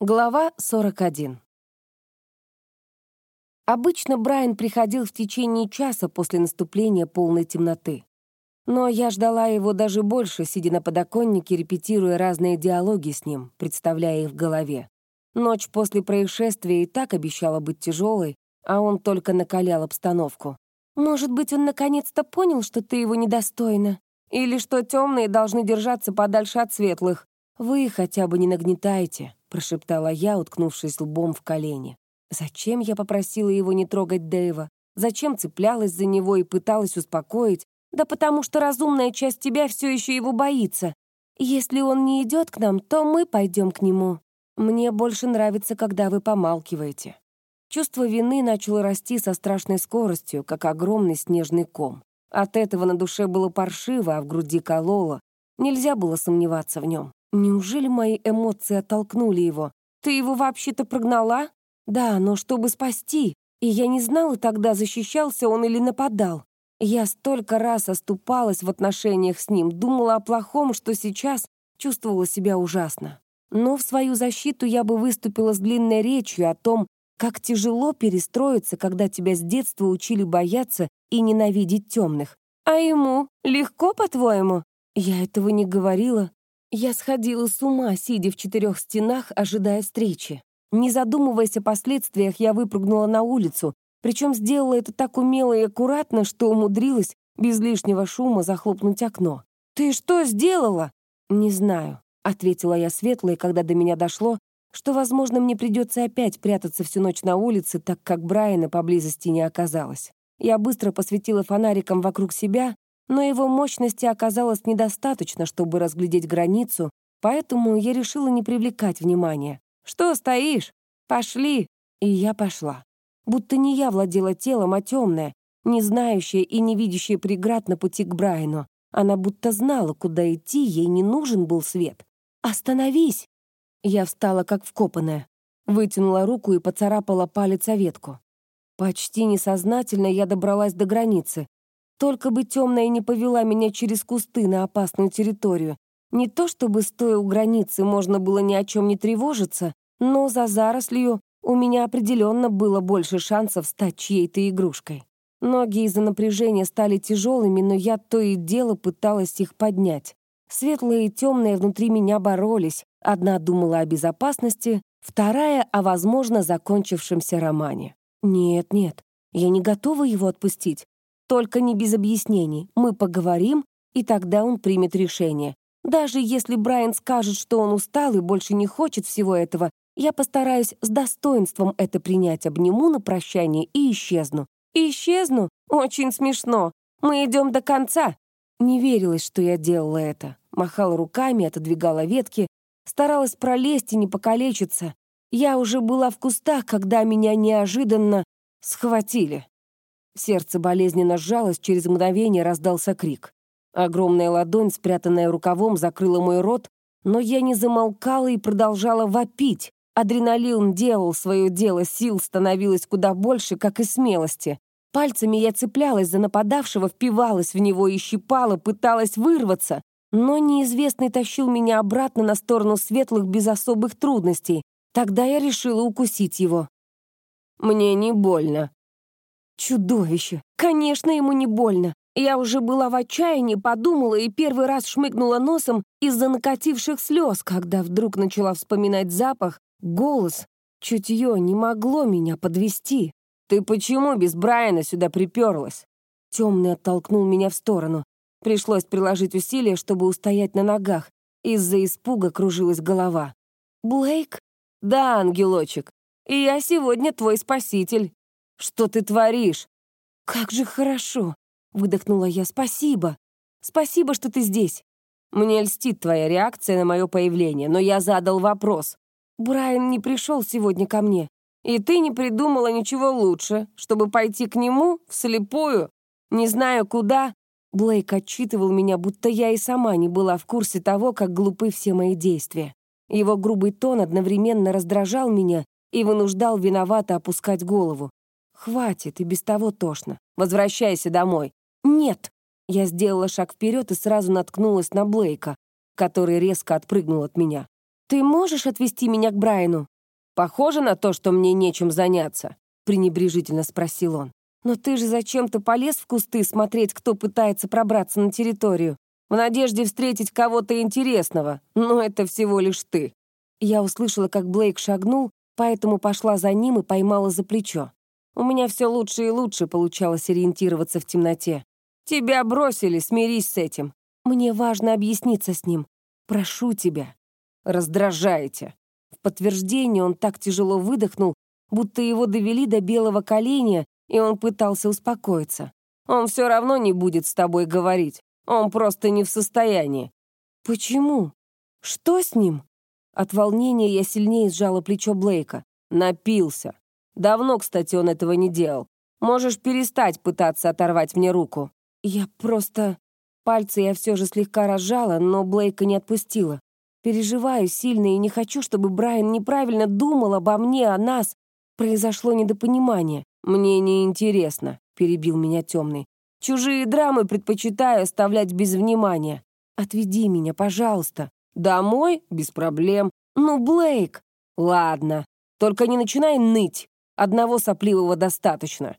Глава 41. Обычно Брайан приходил в течение часа после наступления полной темноты. Но я ждала его даже больше, сидя на подоконнике, репетируя разные диалоги с ним, представляя их в голове. Ночь после происшествия и так обещала быть тяжелой, а он только накалял обстановку. «Может быть, он наконец-то понял, что ты его недостойна? Или что темные должны держаться подальше от светлых? Вы хотя бы не нагнетаете», — прошептала я, уткнувшись лбом в колени. Зачем я попросила его не трогать Дэйва? Зачем цеплялась за него и пыталась успокоить? Да потому что разумная часть тебя все еще его боится. Если он не идет к нам, то мы пойдем к нему. Мне больше нравится, когда вы помалкиваете. Чувство вины начало расти со страшной скоростью, как огромный снежный ком. От этого на душе было паршиво, а в груди кололо. Нельзя было сомневаться в нем. Неужели мои эмоции оттолкнули его? Ты его вообще-то прогнала? Да, но чтобы спасти. И я не знала тогда, защищался он или нападал. Я столько раз оступалась в отношениях с ним, думала о плохом, что сейчас чувствовала себя ужасно. Но в свою защиту я бы выступила с длинной речью о том, как тяжело перестроиться, когда тебя с детства учили бояться и ненавидеть темных. А ему легко, по-твоему? Я этого не говорила. Я сходила с ума, сидя в четырех стенах, ожидая встречи. Не задумываясь о последствиях, я выпрыгнула на улицу, причем сделала это так умело и аккуратно, что умудрилась без лишнего шума захлопнуть окно. «Ты что сделала?» «Не знаю», — ответила я светло, и когда до меня дошло, что, возможно, мне придется опять прятаться всю ночь на улице, так как Брайана поблизости не оказалось. Я быстро посветила фонариком вокруг себя, но его мощности оказалось недостаточно, чтобы разглядеть границу, поэтому я решила не привлекать внимания. «Что стоишь? Пошли!» И я пошла. Будто не я владела телом, а темная, не знающая и не видящая преград на пути к Брайану. Она будто знала, куда идти, ей не нужен был свет. «Остановись!» Я встала, как вкопанная. Вытянула руку и поцарапала палец о ветку. Почти несознательно я добралась до границы. Только бы темная не повела меня через кусты на опасную территорию. Не то чтобы, стоя у границы, можно было ни о чем не тревожиться, но за зарослью у меня определенно было больше шансов стать чьей-то игрушкой. Ноги из-за напряжения стали тяжелыми, но я то и дело пыталась их поднять. Светлые и темные внутри меня боролись. Одна думала о безопасности, вторая — о, возможно, закончившемся романе. Нет, нет, я не готова его отпустить. Только не без объяснений. Мы поговорим, и тогда он примет решение. Даже если Брайан скажет, что он устал и больше не хочет всего этого, я постараюсь с достоинством это принять, обниму на прощание и исчезну. Исчезну? Очень смешно. Мы идем до конца. Не верилось, что я делала это. Махала руками, отодвигала ветки, старалась пролезть и не покалечиться. Я уже была в кустах, когда меня неожиданно схватили. Сердце болезненно сжалось, через мгновение раздался крик. Огромная ладонь, спрятанная рукавом, закрыла мой рот, но я не замолкала и продолжала вопить. Адреналин делал свое дело, сил становилось куда больше, как и смелости. Пальцами я цеплялась за нападавшего, впивалась в него и щипала, пыталась вырваться. Но неизвестный тащил меня обратно на сторону светлых без особых трудностей. Тогда я решила укусить его. «Мне не больно», Чудовище! Конечно, ему не больно. Я уже была в отчаянии, подумала и первый раз шмыгнула носом из-за накативших слез, когда вдруг начала вспоминать запах, голос. Чутье не могло меня подвести. «Ты почему без Брайана сюда приперлась?» Темный оттолкнул меня в сторону. Пришлось приложить усилия, чтобы устоять на ногах. Из-за испуга кружилась голова. «Блейк?» «Да, ангелочек. И я сегодня твой спаситель». Что ты творишь?» «Как же хорошо!» — выдохнула я. «Спасибо! Спасибо, что ты здесь!» «Мне льстит твоя реакция на мое появление, но я задал вопрос. Брайан не пришел сегодня ко мне, и ты не придумала ничего лучше, чтобы пойти к нему вслепую, не знаю куда». Блейк отчитывал меня, будто я и сама не была в курсе того, как глупы все мои действия. Его грубый тон одновременно раздражал меня и вынуждал виновато опускать голову. «Хватит, и без того тошно. Возвращайся домой». «Нет!» Я сделала шаг вперед и сразу наткнулась на Блейка, который резко отпрыгнул от меня. «Ты можешь отвезти меня к Брайану?» «Похоже на то, что мне нечем заняться», — пренебрежительно спросил он. «Но ты же зачем-то полез в кусты смотреть, кто пытается пробраться на территорию, в надежде встретить кого-то интересного, но это всего лишь ты». Я услышала, как Блейк шагнул, поэтому пошла за ним и поймала за плечо. У меня все лучше и лучше получалось ориентироваться в темноте. «Тебя бросили, смирись с этим». «Мне важно объясниться с ним. Прошу тебя». «Раздражаете». В подтверждение он так тяжело выдохнул, будто его довели до белого коленя, и он пытался успокоиться. «Он все равно не будет с тобой говорить. Он просто не в состоянии». «Почему? Что с ним?» От волнения я сильнее сжала плечо Блейка. Напился. Давно, кстати, он этого не делал. Можешь перестать пытаться оторвать мне руку». Я просто... Пальцы я все же слегка разжала, но Блейка не отпустила. Переживаю сильно и не хочу, чтобы Брайан неправильно думал обо мне, о нас. Произошло недопонимание. «Мне не интересно, перебил меня темный. «Чужие драмы предпочитаю оставлять без внимания. Отведи меня, пожалуйста». «Домой? Без проблем. Ну, Блейк!» «Ладно, только не начинай ныть. Одного сопливого достаточно».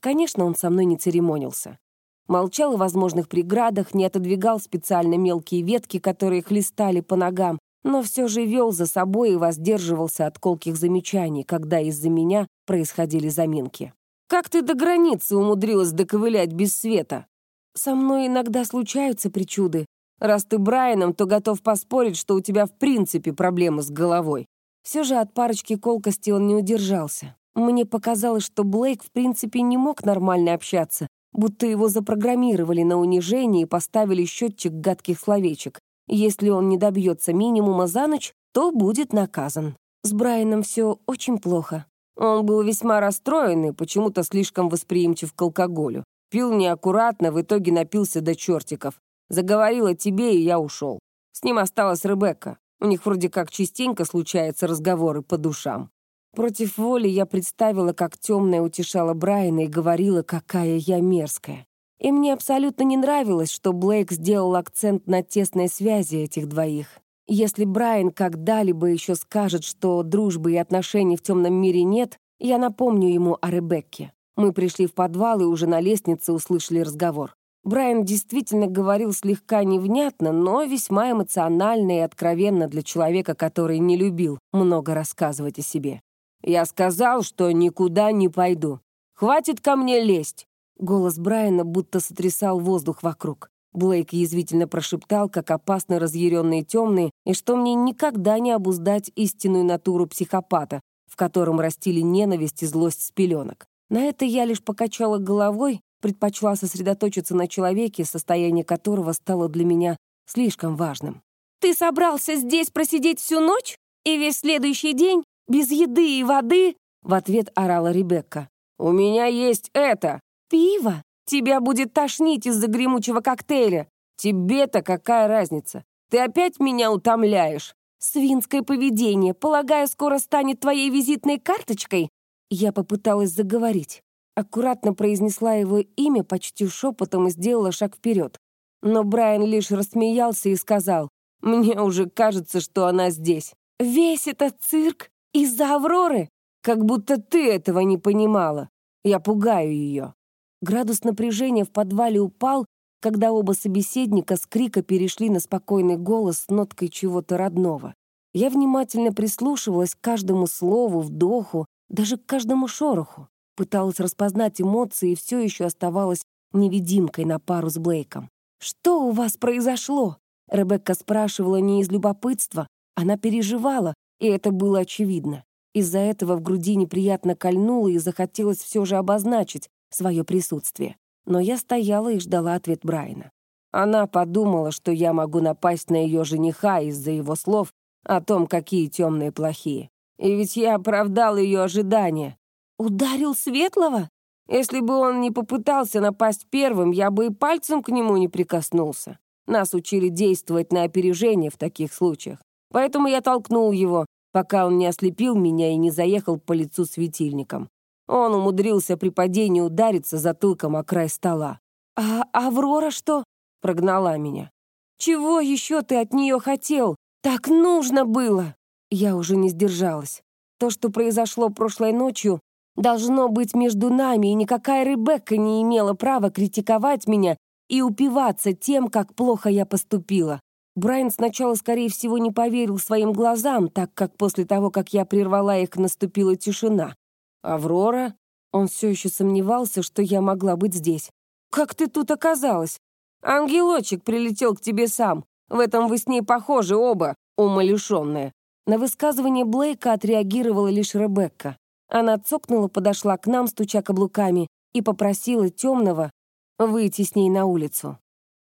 Конечно, он со мной не церемонился. Молчал о возможных преградах, не отодвигал специально мелкие ветки, которые хлестали по ногам, но все же вел за собой и воздерживался от колких замечаний, когда из-за меня происходили заминки. «Как ты до границы умудрилась доковылять без света?» «Со мной иногда случаются причуды. Раз ты Брайаном, то готов поспорить, что у тебя в принципе проблемы с головой». Все же от парочки колкости он не удержался. Мне показалось, что Блейк в принципе не мог нормально общаться, будто его запрограммировали на унижение и поставили счетчик гадких словечек. Если он не добьется минимума за ночь, то будет наказан. С Брайаном все очень плохо. Он был весьма расстроен и почему-то слишком восприимчив к алкоголю. Пил неаккуратно, в итоге напился до чертиков. Заговорил о тебе, и я ушел. С ним осталась Ребекка. У них вроде как частенько случаются разговоры по душам. Против воли я представила, как темная утешала Брайана и говорила, какая я мерзкая. И мне абсолютно не нравилось, что Блейк сделал акцент на тесной связи этих двоих. Если Брайан когда-либо еще скажет, что дружбы и отношений в темном мире нет, я напомню ему о Ребекке. Мы пришли в подвал и уже на лестнице услышали разговор. Брайан действительно говорил слегка невнятно, но весьма эмоционально и откровенно для человека, который не любил много рассказывать о себе. «Я сказал, что никуда не пойду. Хватит ко мне лезть!» Голос Брайана будто сотрясал воздух вокруг. Блейк язвительно прошептал, как опасно разъяренные темные, и что мне никогда не обуздать истинную натуру психопата, в котором растили ненависть и злость с пеленок. На это я лишь покачала головой, предпочла сосредоточиться на человеке, состояние которого стало для меня слишком важным. «Ты собрался здесь просидеть всю ночь? И весь следующий день? Без еды и воды?» В ответ орала Ребекка. «У меня есть это!» «Пиво? Тебя будет тошнить из-за гремучего коктейля. Тебе-то какая разница? Ты опять меня утомляешь?» «Свинское поведение, полагаю, скоро станет твоей визитной карточкой?» Я попыталась заговорить. Аккуратно произнесла его имя почти шепотом и сделала шаг вперед. Но Брайан лишь рассмеялся и сказал, «Мне уже кажется, что она здесь». «Весь этот цирк из-за Авроры? Как будто ты этого не понимала. Я пугаю ее». Градус напряжения в подвале упал, когда оба собеседника с крика перешли на спокойный голос с ноткой чего-то родного. Я внимательно прислушивалась к каждому слову, вдоху, даже к каждому шороху пыталась распознать эмоции и все еще оставалась невидимкой на пару с Блейком. «Что у вас произошло?» Ребекка спрашивала не из любопытства, она переживала, и это было очевидно. Из-за этого в груди неприятно кольнуло и захотелось все же обозначить свое присутствие. Но я стояла и ждала ответ Брайана. Она подумала, что я могу напасть на ее жениха из-за его слов о том, какие темные плохие. И ведь я оправдал ее ожидания. «Ударил Светлого? Если бы он не попытался напасть первым, я бы и пальцем к нему не прикоснулся. Нас учили действовать на опережение в таких случаях. Поэтому я толкнул его, пока он не ослепил меня и не заехал по лицу светильником. Он умудрился при падении удариться затылком о край стола. «А Аврора что?» — прогнала меня. «Чего еще ты от нее хотел?» «Так нужно было!» Я уже не сдержалась. То, что произошло прошлой ночью, должно быть между нами, и никакая Ребекка не имела права критиковать меня и упиваться тем, как плохо я поступила. Брайан сначала, скорее всего, не поверил своим глазам, так как после того, как я прервала их, наступила тишина. «Аврора?» Он все еще сомневался, что я могла быть здесь. «Как ты тут оказалась? Ангелочек прилетел к тебе сам. В этом вы с ней похожи оба, умалишенные». На высказывание Блейка отреагировала лишь Ребекка. Она цокнула, подошла к нам, стуча каблуками, и попросила темного выйти с ней на улицу.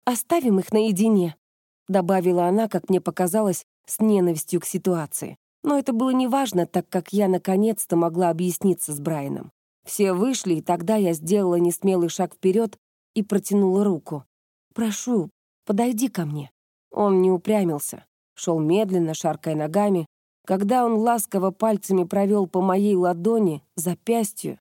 «Оставим их наедине», — добавила она, как мне показалось, с ненавистью к ситуации. Но это было неважно, так как я наконец-то могла объясниться с Брайаном. Все вышли, и тогда я сделала несмелый шаг вперед и протянула руку. «Прошу, подойди ко мне». Он не упрямился, шел медленно, шаркая ногами. Когда он ласково пальцами провел по моей ладони, запястью,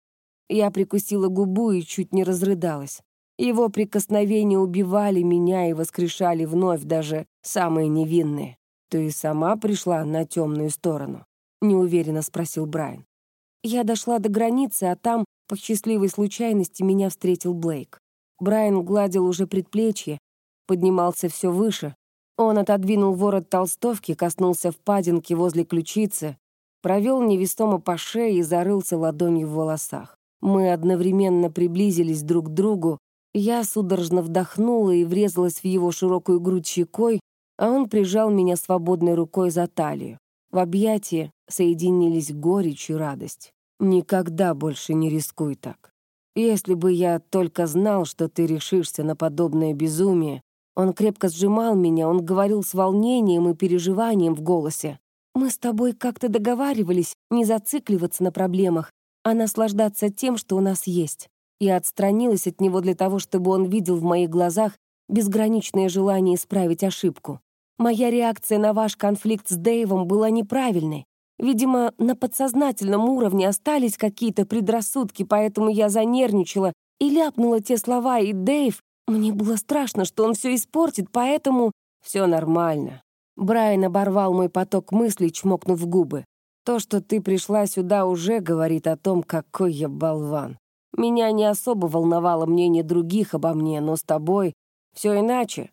я прикусила губу и чуть не разрыдалась. Его прикосновения убивали меня и воскрешали вновь даже самые невинные. «Ты сама пришла на темную сторону?» — неуверенно спросил Брайан. Я дошла до границы, а там, по счастливой случайности, меня встретил Блейк. Брайан гладил уже предплечье, поднимался все выше. Он отодвинул ворот толстовки, коснулся впадинки возле ключицы, провел невесомо по шее и зарылся ладонью в волосах. Мы одновременно приблизились друг к другу, я судорожно вдохнула и врезалась в его широкую грудь щекой, а он прижал меня свободной рукой за талию. В объятии соединились горечь и радость. «Никогда больше не рискуй так. Если бы я только знал, что ты решишься на подобное безумие...» Он крепко сжимал меня, он говорил с волнением и переживанием в голосе. «Мы с тобой как-то договаривались не зацикливаться на проблемах, а наслаждаться тем, что у нас есть. Я отстранилась от него для того, чтобы он видел в моих глазах безграничное желание исправить ошибку. Моя реакция на ваш конфликт с Дэйвом была неправильной. Видимо, на подсознательном уровне остались какие-то предрассудки, поэтому я занервничала и ляпнула те слова, и Дэйв... Мне было страшно, что он все испортит, поэтому... Все нормально. Брайан оборвал мой поток мыслей, чмокнув губы. То, что ты пришла сюда, уже говорит о том, какой я болван. Меня не особо волновало мнение других обо мне, но с тобой все иначе.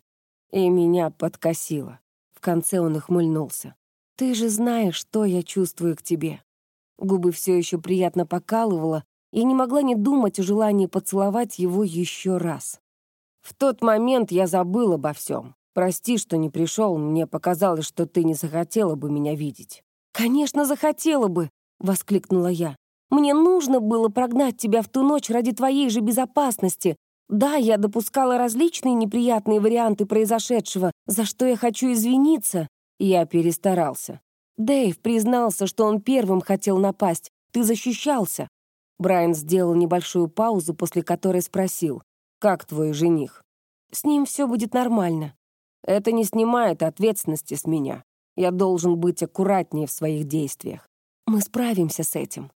И меня подкосило. В конце он ухмыльнулся. «Ты же знаешь, что я чувствую к тебе». Губы все еще приятно покалывало, и не могла не думать о желании поцеловать его еще раз. В тот момент я забыл обо всем. Прости, что не пришел, мне показалось, что ты не захотела бы меня видеть. «Конечно, захотела бы!» — воскликнула я. Мне нужно было прогнать тебя в ту ночь ради твоей же безопасности. Да, я допускала различные неприятные варианты произошедшего, за что я хочу извиниться. Я перестарался. Дэйв признался, что он первым хотел напасть. Ты защищался. Брайан сделал небольшую паузу, после которой спросил, «Как твой жених?» «С ним все будет нормально». «Это не снимает ответственности с меня. Я должен быть аккуратнее в своих действиях. Мы справимся с этим.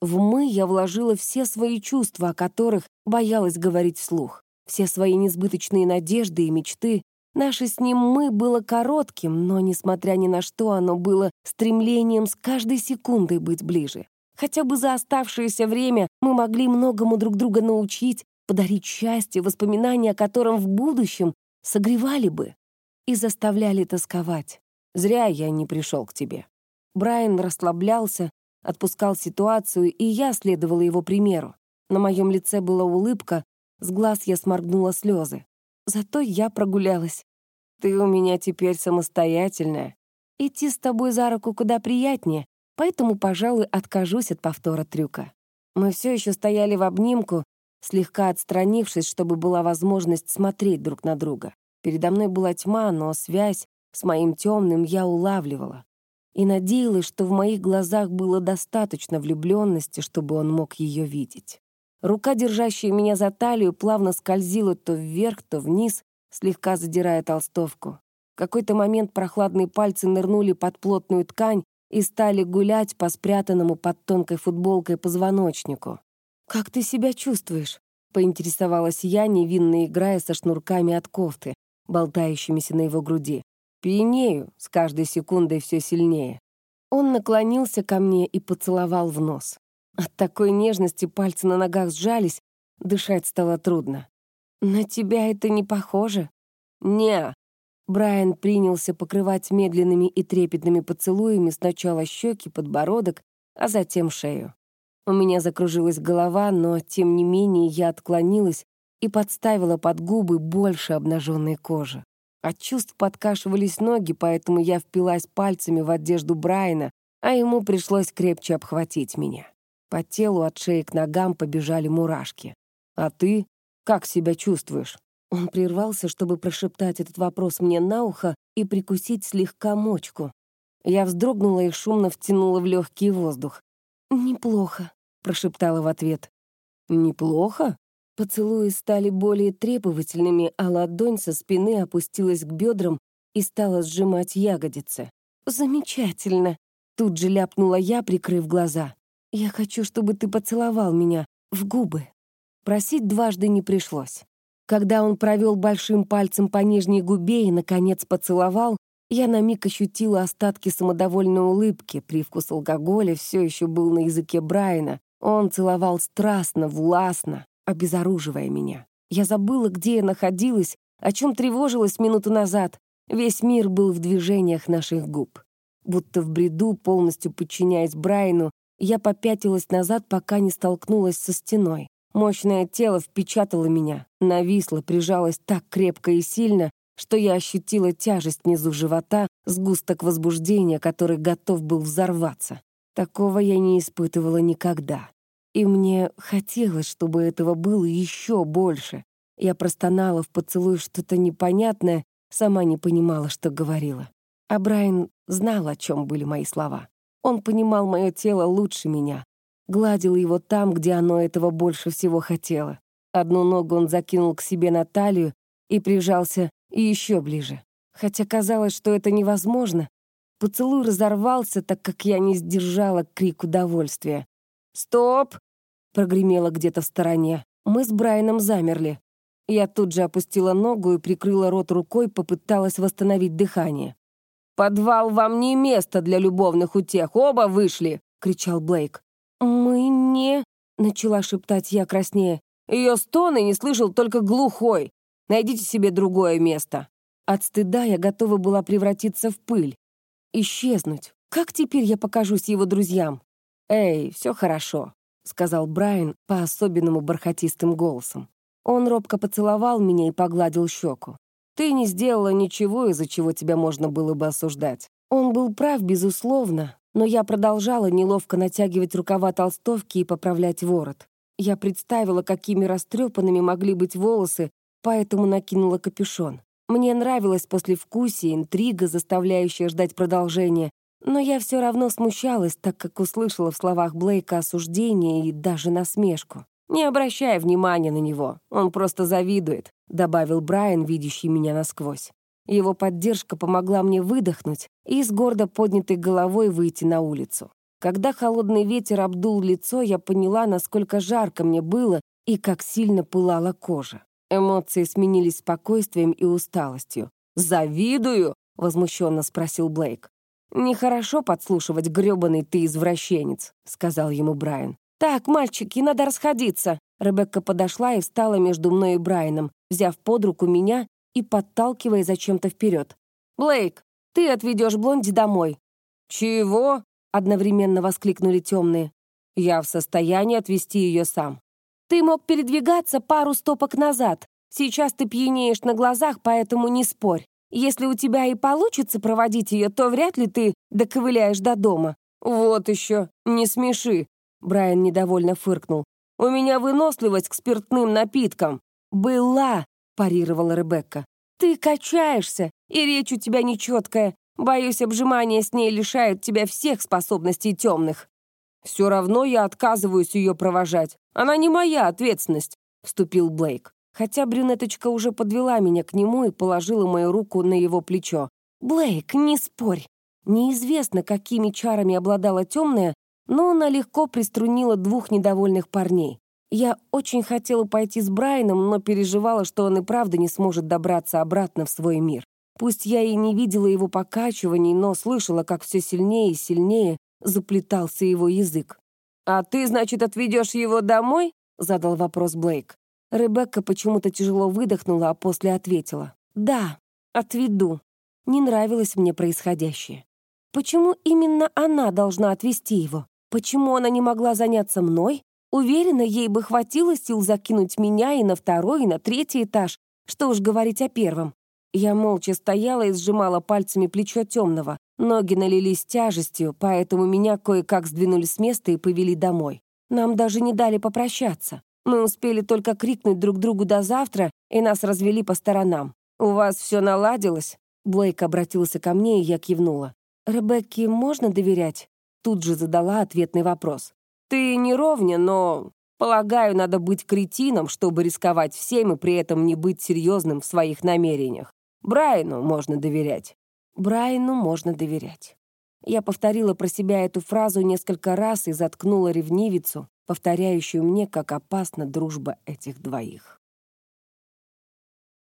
В «мы» я вложила все свои чувства, о которых боялась говорить вслух, все свои несбыточные надежды и мечты. Наше с ним «мы» было коротким, но, несмотря ни на что, оно было стремлением с каждой секундой быть ближе. Хотя бы за оставшееся время мы могли многому друг друга научить, подарить счастье, воспоминания о котором в будущем согревали бы и заставляли тосковать. Зря я не пришел к тебе. Брайан расслаблялся, отпускал ситуацию, и я следовала его примеру. На моем лице была улыбка, с глаз я сморгнула слезы. Зато я прогулялась. Ты у меня теперь самостоятельная. Идти с тобой за руку куда приятнее, поэтому, пожалуй, откажусь от повтора трюка. Мы все еще стояли в обнимку, слегка отстранившись, чтобы была возможность смотреть друг на друга. Передо мной была тьма, но связь с моим темным я улавливала и надеялась, что в моих глазах было достаточно влюбленности, чтобы он мог ее видеть. Рука, держащая меня за талию, плавно скользила то вверх, то вниз, слегка задирая толстовку. В какой-то момент прохладные пальцы нырнули под плотную ткань и стали гулять по спрятанному под тонкой футболкой позвоночнику. «Как ты себя чувствуешь?» — поинтересовалась я, невинно играя со шнурками от кофты, болтающимися на его груди. Пьянею, с каждой секундой все сильнее. Он наклонился ко мне и поцеловал в нос. От такой нежности пальцы на ногах сжались, дышать стало трудно. «На тебя это не похоже?» «Не». Брайан принялся покрывать медленными и трепетными поцелуями сначала щеки, подбородок, а затем шею. У меня закружилась голова, но, тем не менее, я отклонилась и подставила под губы больше обнаженной кожи. От чувств подкашивались ноги, поэтому я впилась пальцами в одежду Брайана, а ему пришлось крепче обхватить меня. По телу от шеи к ногам побежали мурашки. «А ты? Как себя чувствуешь?» Он прервался, чтобы прошептать этот вопрос мне на ухо и прикусить слегка мочку. Я вздрогнула и шумно втянула в легкий воздух. «Неплохо», — прошептала в ответ. «Неплохо?» Поцелуи стали более требовательными, а ладонь со спины опустилась к бедрам и стала сжимать ягодицы. «Замечательно!» — тут же ляпнула я, прикрыв глаза. «Я хочу, чтобы ты поцеловал меня в губы». Просить дважды не пришлось. Когда он провел большим пальцем по нижней губе и, наконец, поцеловал, я на миг ощутила остатки самодовольной улыбки, привкус алкоголя все еще был на языке Брайана. Он целовал страстно, властно, обезоруживая меня. Я забыла, где я находилась, о чем тревожилась минуту назад. Весь мир был в движениях наших губ. Будто в бреду, полностью подчиняясь Брайану, я попятилась назад, пока не столкнулась со стеной. Мощное тело впечатало меня, нависло, прижалось так крепко и сильно, что я ощутила тяжесть внизу живота, сгусток возбуждения, который готов был взорваться. Такого я не испытывала никогда. И мне хотелось, чтобы этого было еще больше. Я простонала в поцелуй что-то непонятное, сама не понимала, что говорила. А Брайан знал, о чем были мои слова. Он понимал мое тело лучше меня. Гладил его там, где оно этого больше всего хотело. Одну ногу он закинул к себе на талию и прижался еще ближе. Хотя казалось, что это невозможно. Поцелуй разорвался, так как я не сдержала крик удовольствия. «Стоп!» — прогремело где-то в стороне. Мы с Брайаном замерли. Я тут же опустила ногу и прикрыла рот рукой, попыталась восстановить дыхание. «Подвал вам не место для любовных утех, оба вышли!» — кричал Блейк. «Мы не...» — начала шептать я краснее. Ее стоны не слышал только глухой. Найдите себе другое место. От стыда я готова была превратиться в пыль. Исчезнуть. Как теперь я покажусь его друзьям? «Эй, все хорошо», — сказал Брайан по-особенному бархатистым голосом. Он робко поцеловал меня и погладил щеку. «Ты не сделала ничего, из-за чего тебя можно было бы осуждать». Он был прав, безусловно, но я продолжала неловко натягивать рукава толстовки и поправлять ворот. Я представила, какими растрепанными могли быть волосы, поэтому накинула капюшон. Мне нравилось послевкусие, интрига, заставляющая ждать продолжения, но я все равно смущалась, так как услышала в словах Блейка осуждение и даже насмешку. «Не обращай внимания на него, он просто завидует», — добавил Брайан, видящий меня насквозь. Его поддержка помогла мне выдохнуть и с гордо поднятой головой выйти на улицу. Когда холодный ветер обдул лицо, я поняла, насколько жарко мне было и как сильно пылала кожа. Эмоции сменились спокойствием и усталостью. «Завидую?» — возмущенно спросил Блейк. «Нехорошо подслушивать, грёбаный ты извращенец», — сказал ему Брайан. «Так, мальчики, надо расходиться». Ребекка подошла и встала между мной и Брайаном, взяв под руку меня и подталкивая зачем-то вперед. «Блейк, ты отведешь Блонди домой». «Чего?» — одновременно воскликнули темные. «Я в состоянии отвезти ее сам». «Ты мог передвигаться пару стопок назад. Сейчас ты пьянеешь на глазах, поэтому не спорь». Если у тебя и получится проводить ее, то вряд ли ты доковыляешь до дома». «Вот еще, не смеши», — Брайан недовольно фыркнул. «У меня выносливость к спиртным напиткам». «Была», — парировала Ребекка. «Ты качаешься, и речь у тебя нечеткая. Боюсь, обжимание с ней лишает тебя всех способностей темных». «Все равно я отказываюсь ее провожать. Она не моя ответственность», — вступил Блейк хотя брюнеточка уже подвела меня к нему и положила мою руку на его плечо. «Блейк, не спорь!» Неизвестно, какими чарами обладала темная, но она легко приструнила двух недовольных парней. Я очень хотела пойти с Брайаном, но переживала, что он и правда не сможет добраться обратно в свой мир. Пусть я и не видела его покачиваний, но слышала, как все сильнее и сильнее заплетался его язык. «А ты, значит, отведешь его домой?» — задал вопрос Блейк. Ребекка почему-то тяжело выдохнула, а после ответила. «Да, отведу». Не нравилось мне происходящее. Почему именно она должна отвезти его? Почему она не могла заняться мной? Уверена, ей бы хватило сил закинуть меня и на второй, и на третий этаж. Что уж говорить о первом. Я молча стояла и сжимала пальцами плечо темного. Ноги налились тяжестью, поэтому меня кое-как сдвинули с места и повели домой. Нам даже не дали попрощаться. Мы успели только крикнуть друг другу до завтра, и нас развели по сторонам. «У вас все наладилось?» Блейк обратился ко мне, и я кивнула. «Ребекке можно доверять?» Тут же задала ответный вопрос. «Ты не ровня, но, полагаю, надо быть кретином, чтобы рисковать всем и при этом не быть серьезным в своих намерениях. Брайану можно доверять». Брайану можно доверять. Я повторила про себя эту фразу несколько раз и заткнула ревнивицу, повторяющую мне, как опасна дружба этих двоих.